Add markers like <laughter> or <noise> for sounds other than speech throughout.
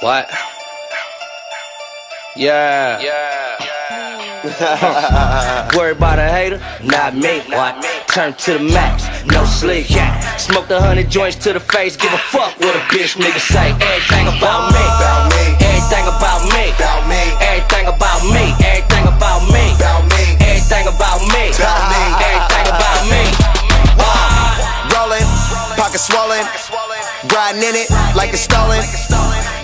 What? Yeah. Yeah. <laughs> Worry about a hater? Not me. What? Turn to the max, no sleep. Yeah. Smoke the hundred joints to the face. Give a fuck what a bitch nigga say. Everything about me. About me. Everything about me. About me. Everything about me. Everything about me. About me. Everything about me. About me. Everything about me. Rolling, pocket swollen, riding in it like it's stolen.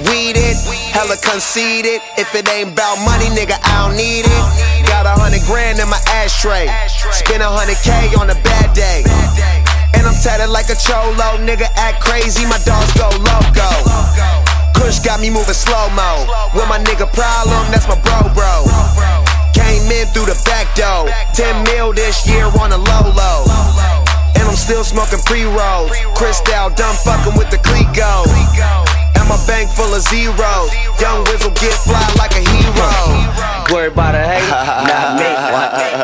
Weed it, hella conceited. If it ain't about money, nigga, I don't need it. Got a hundred grand in my ashtray. Spend a hundred K on a bad day. And I'm tatted like a cholo, nigga, act crazy. My dogs go loco. Kush got me moving slow mo. With my nigga problem, that's my bro, bro. Came in through the back door. 10 mil this year on a low low. And I'm still smoking pre rolls. Cristal done fucking with the Clicquot. And my bank full of zeros. Young Wizzle get fly like a hero. Worry about a hater? <laughs> Not me.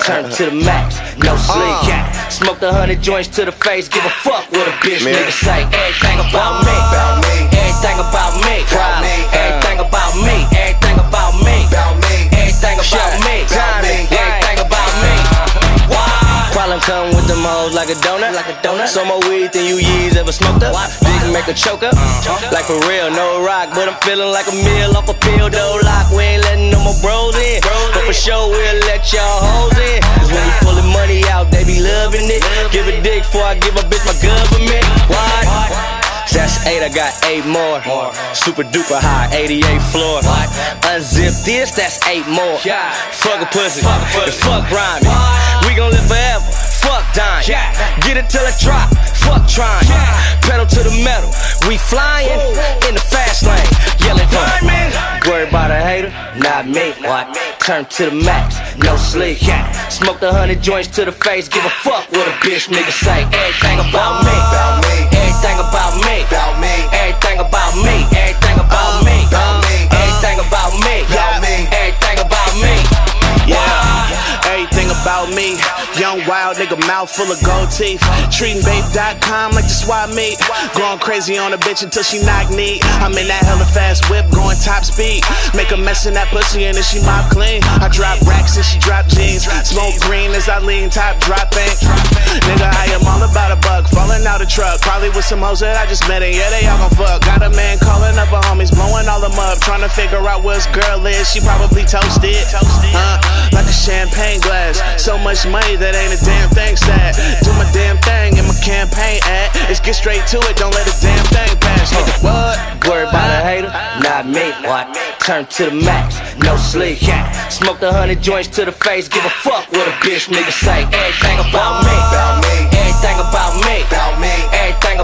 Turn to the max, no sleep. Yeah. Uh. Smoke the hundred joints to the face. Give a fuck what a bitch Man. nigga say. Everything about me. About me. Everything about me. About me. Everything about me. Everything about me. About me. Everything about me. About me. Everything about me. Why? Problem come with them hoes like a donut. Like a donut. So more weed than you years ever smoked up. Make a choker. Like for real, no rock, but I'm feeling like a meal off a pill. Though lock, we ain't letting no more bros in. But for sure, we'll let y'all hoes in. Cause when you pulling money out, they be loving it. Give a dick before I give a bitch my government. Why? That's eight, I got eight more. Super duper high, 88 floor. Unzip this, that's eight more. Fuck a pussy, the fuck rhyming. We gon' live forever, fuck dying. Get it till I drop, fuck trying. Pedal to the metal, we flying in the fast lane. Yelling diamond. Worry about a hater? Not me. What? Turn to the max, no sleep. Smoke the hundred joints to the face. Give a fuck what a bitch nigga say. Everything. About me. Everything about me. About me. Young wild nigga, mouth full of gold teeth. Treating babe.com like the swap meet. Going crazy on a bitch until she knock me. I'm in that hella fast whip, going top speed. Make a mess in that pussy and then she mop clean. I drop racks and she drop jeans. Smoke green as I lean, top dropping. Nigga, I am all about a buck. Falling out a truck, probably with some hoes that I just met. And yeah, they all gon' fuck. Got a man calling up her homies, blowing all. Trying to figure out where his girl is. She probably toasted. Uh, like a champagne glass. So much money that ain't a damn thing sad. Do my damn thing in my campaign ad. Let's get straight to it, don't let a damn thing pass. Nigga, what? Worry about a hater? Not me. What? Turn to the max, no sleep. Smoke the hundred joints to the face. Give a fuck what a bitch nigga say. Everything about me. Everything about me. Everything